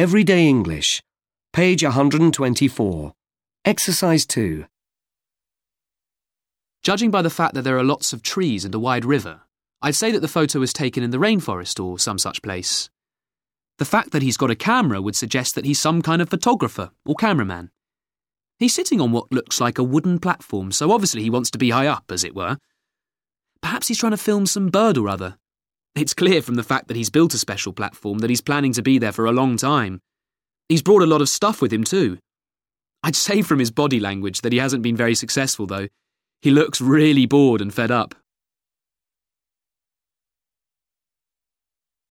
Everyday English, page 124. Exercise 2. Judging by the fact that there are lots of trees and a wide river, I'd say that the photo was taken in the rainforest or some such place. The fact that he's got a camera would suggest that he's some kind of photographer or cameraman. He's sitting on what looks like a wooden platform, so obviously he wants to be high up, as it were. Perhaps he's trying to film some bird or other. It's clear from the fact that he's built a special platform that he's planning to be there for a long time. He's brought a lot of stuff with him, too. I'd say from his body language that he hasn't been very successful, though. He looks really bored and fed up.